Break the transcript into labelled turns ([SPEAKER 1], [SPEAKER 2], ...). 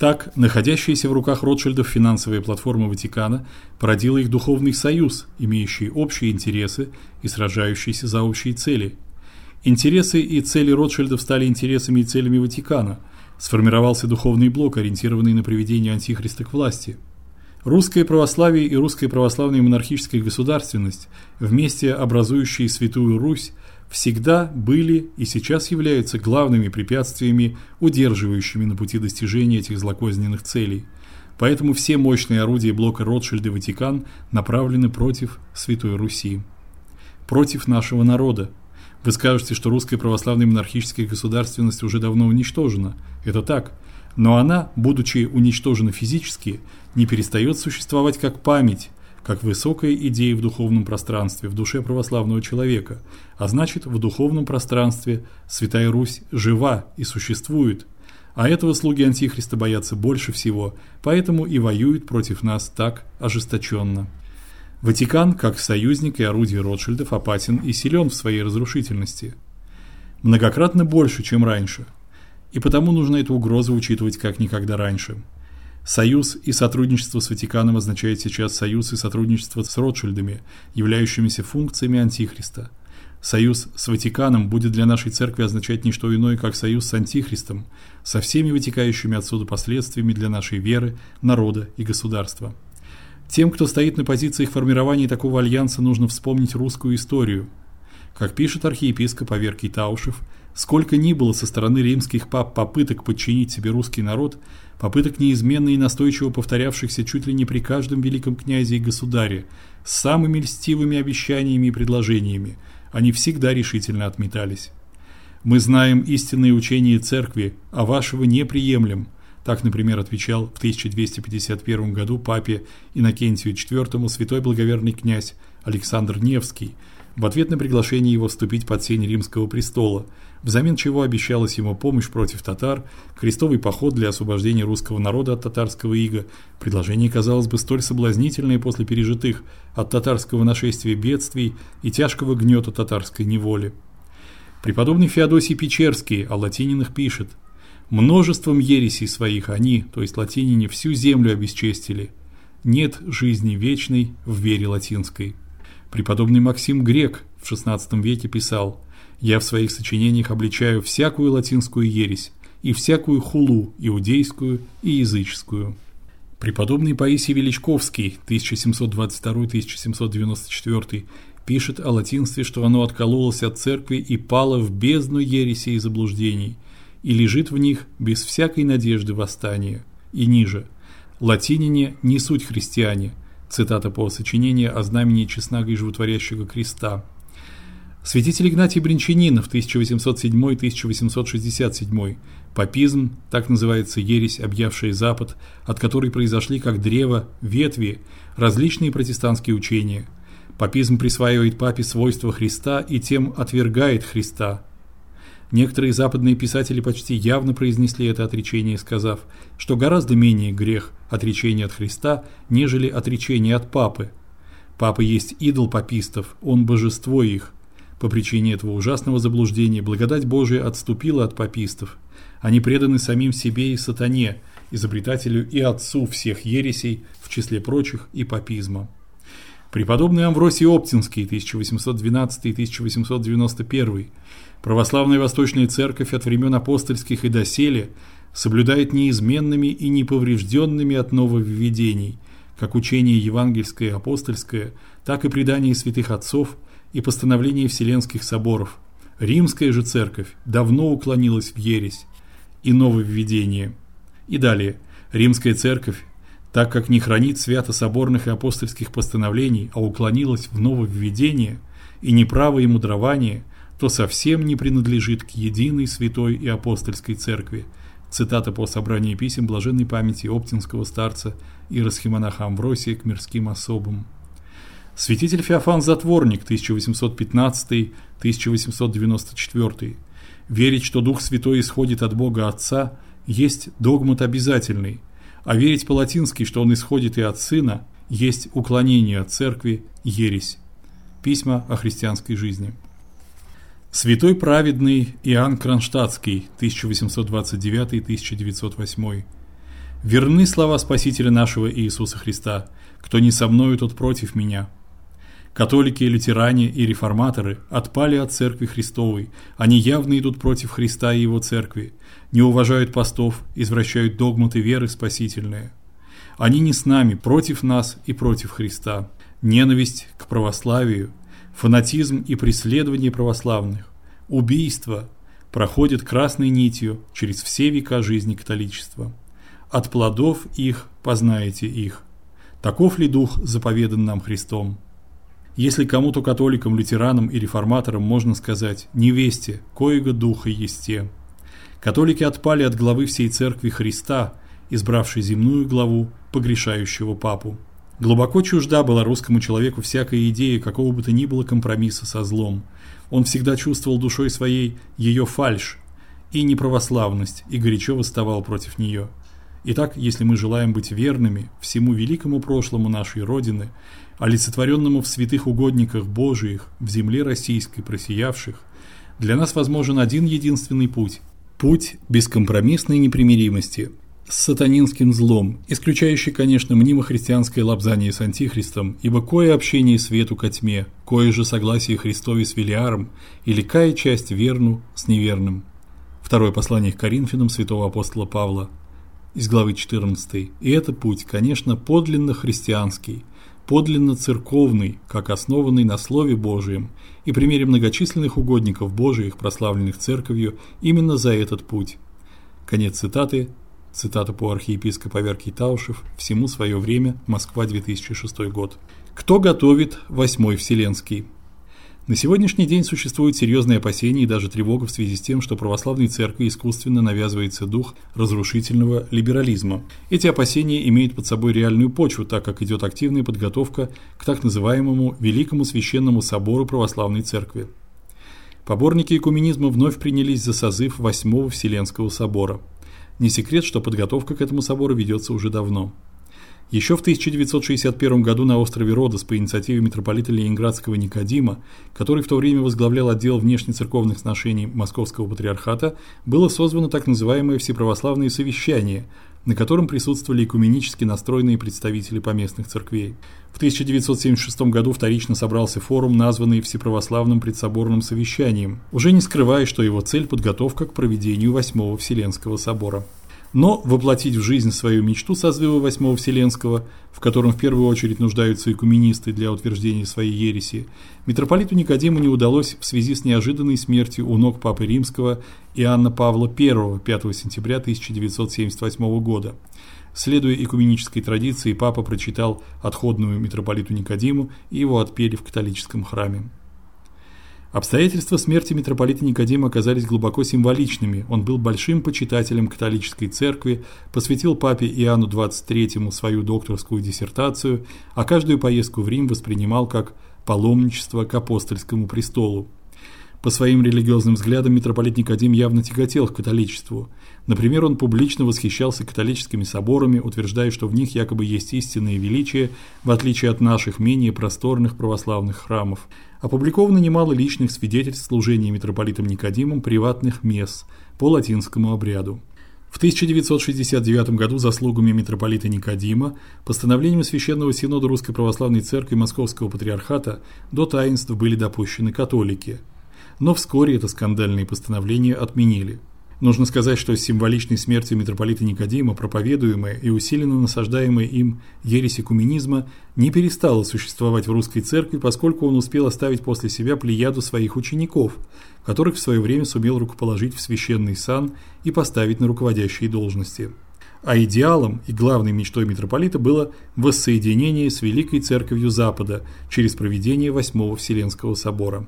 [SPEAKER 1] Так, находящаяся в руках Ротшильдов финансовая платформа Ватикана породила их духовный союз, имеющий общие интересы и сражающийся за общие цели. Интересы и цели Ротшильдов стали интересами и целями Ватикана. Сформировался духовный блок, ориентированный на приведение антихриста к власти. Русское православие и русская православная монархическая государственность, вместе образующие Святую Русь, всегда были и сейчас являются главными препятствиями, удерживающими на пути достижения этих злокозненных целей. Поэтому все мощные орудия блока Ротшильд и Ватикан направлены против Святой Руси, против нашего народа. Вы скажете, что русская православная монархическая государственность уже давно уничтожена. Это так. Но она, будучи уничтожена физически, не перестает существовать как память, как высокая идея в духовном пространстве, в душе православного человека, а значит, в духовном пространстве Святая Русь жива и существует. А этого слуги антихриста боятся больше всего, поэтому и воюют против нас так ожесточенно. Ватикан, как союзник и орудие Ротшильдов, опасен и силен в своей разрушительности. Многократно больше, чем раньше. И потому нужно эту угрозу учитывать как никогда раньше. Союз и сотрудничество с Ватиканом означает сейчас союз и сотрудничество с Ротшильдами, являющимися функциями антихриста. Союз с Ватиканом будет для нашей церкви означать не что иное, как союз с антихристом, со всеми вытекающими отсюда последствиями для нашей веры, народа и государства. Тем, кто стоит на позициях формирования такого альянса, нужно вспомнить русскую историю. Как пишет архиепископ Аверкий Таушев, сколько ни было со стороны римских пап попыток подчинить себе русский народ, попыток неизменно и настойчиво повторявшихся чуть ли не при каждом великом князе и государе, с самыми льстивыми обещаниями и предложениями, они всегда решительно отметались. Мы знаем истинные учения церкви, а вашего не приемлем. Так, например, отвечал в 1251 году папе Иннокентию IV святой благоверный князь Александр Невский в ответ на приглашение его вступить под сень римского престола – взамен чего обещалась ему помощь против татар, крестовый поход для освобождения русского народа от татарского ига. Предложение казалось бы столь соблазнительное после пережитых от татарского нашествия бедствий и тяжкого гнета татарской неволи. Преподобный Феодосий Печерский о латининах пишет: Множеством ересей своих они, то есть латинине, всю землю обесчестили. Нет жизни вечной в вере латинской. Преподобный Максим Грек в XVI веке писал: я в своих сочинениях обличаю всякую латинскую ересь и всякую хулу иудейскую и языческую. Преподобный Паисий Величковский 1722-1794 пишет о латинстве, что оно откололось от церкви и пало в бездну ереси и заблуждений, и лежит в них без всякой надежды восстания. И ниже. Латинине не суть христиане. Цитата по сочинению о знамени честного и животворящего креста. Святитель Игнатий Бринчанинов 1807-1867. Папизм, так называется ересь, объявшая Запад, от которой произошли как древо, ветви различные протестантские учения. Папизм присваивает папе свойства Христа и тем отвергает Христа. Некоторые западные писатели почти явно произнесли это отречение, сказав, что гораздо менее грех отречение от Христа, нежели отречение от папы. Папа есть идол папистов, он божество их. По причине этого ужасного заблуждения благодать Божия отступила от папистов. Они преданы самим себе и сатане, изобретателю и отцу всех ересей, в числе прочих и папизма. Преподобный Амвросий Оптинский 1812-1891 Православная Восточная Церковь от времен апостольских и доселе соблюдает неизменными и неповрежденными от нововведений, как учение евангельское и апостольское, так и предания святых отцов – и постановления Вселенских соборов. Римская же церковь давно уклонилась в ересь и нововведение. И далее. Римская церковь, так как не хранит свято соборных и апостольских постановлений, а уклонилась в нововведение и неправо и мудрование, то совсем не принадлежит к единой святой и апостольской церкви. Цитата по собранию писем блаженной памяти оптинского старца и расхимонаха Амвросия к мирским особам. Святитель Феофан Затворник 1815-1894. Верить, что Дух Святой исходит от Бога Отца, есть догмат обязательный, а верить по-латински, что он исходит и от Сына, есть уклонение от церкви, ересь. Письма о христианской жизни. Святой праведный Иоанн Кронштадтский 1829-1908. Верны слова Спасителя нашего Иисуса Христа: кто не со мною, тот против меня. Католики, лютеране и реформаторы отпали от церкви Христовой. Они явно идут против Христа и его церкви, не уважают постов, извращают догматы веры спасительные. Они не с нами, против нас и против Христа. Ненависть к православию, фанатизм и преследование православных, убийство проходят красной нитью через все века жизни католичества. От плодов их познаете их. Таков ли дух заповедан нам Христом? Если кому-то католикам, лютеранам и реформаторам можно сказать «невесте, коего духа есте». Католики отпали от главы всей церкви Христа, избравшей земную главу погрешающего папу. Глубоко чужда была русскому человеку всякая идея какого бы то ни было компромисса со злом. Он всегда чувствовал душой своей ее фальшь и неправославность и горячо восставал против нее. Итак, если мы желаем быть верными всему великому прошлому нашей родины, олицетворенному в святых угодниках Божиих, в земле российской просиявших, для нас возможен один единственный путь путь бескомпромиссной непримиримости с сатанинским злом, исключающий, конечно, мнимо христианское лапзание с антихристом, ибо кое общение свету ко тьме, кое же согласие Христове с Велиаром, или кая часть верну с неверным. Второе послание к Коринфянам святого апостола Павла из главы 14. И это путь, конечно, подлинно христианский, подлинно церковный, как основанный на слове Божием, и примере многочисленных угодников Божиих, прославленных церковью именно за этот путь. Конец цитаты. Цитата по архиепископ Аверкий Таушев. Всему свое время. Москва, 2006 год. Кто готовит Восьмой Вселенский? На сегодняшний день существует серьезные опасения и даже тревога в связи с тем, что православной церкви искусственно навязывается дух разрушительного либерализма. Эти опасения имеют под собой реальную почву, так как идет активная подготовка к так называемому Великому священному собору православной церкви. Поборники экуменизма вновь принялись за созыв Восьмого Вселенского собора. Не секрет, что подготовка к этому собору ведется уже давно. Еще в 1961 году на острове Родос по инициативе митрополита Ленинградского Никодима, который в то время возглавлял отдел внешнецерковных сношений Московского патриархата, было созвано так называемое Всеправославное совещание, на котором присутствовали экуменически настроенные представители поместных церквей. В 1976 году вторично собрался форум, названный Всеправославным предсоборным совещанием, уже не скрывая, что его цель подготовка к проведению Восьмого Вселенского собора но воплотить в жизнь свою мечту созыва Восьмого Вселенского, в котором в первую очередь нуждаются экуменисты для утверждения своей ереси, митрополиту Никодиму не удалось в связи с неожиданной смертью у ног Папы Римского Иоанна Павла I 5 сентября 1978 года. Следуя экуменической традиции, папа прочитал отходную митрополиту Никодиму и его отпели в католическом храме. Обстоятельства смерти митрополита Никодима оказались глубоко символичными. Он был большим почитателем католической церкви, посвятил папе Иоанну XXIII свою докторскую диссертацию, а каждую поездку в Рим воспринимал как паломничество к апостольскому престолу. По своим религиозным взглядам митрополит Никодим явно тяготел к католичеству. Например, он публично восхищался католическими соборами, утверждая, что в них якобы есть истинное величие, в отличие от наших менее просторных православных храмов. Опубликовано немало личных свидетельств служения митрополитом Никодимом приватных месс по латинскому обряду. В 1969 году заслугами митрополита Никодима, постановлением Священного Синода Русской Православной Церкви Московского Патриархата до таинств были допущены католики – но вскоре это скандальное постановление отменили. Нужно сказать, что с символичной смертью митрополита Никодима проповедуемая и усиленно насаждаемая им ересь экуменизма не перестала существовать в русской церкви, поскольку он успел оставить после себя плеяду своих учеников, которых в свое время сумел рукоположить в священный сан и поставить на руководящие должности. А идеалом и главной мечтой митрополита было воссоединение с великой церковью Запада через проведение Восьмого Вселенского собора.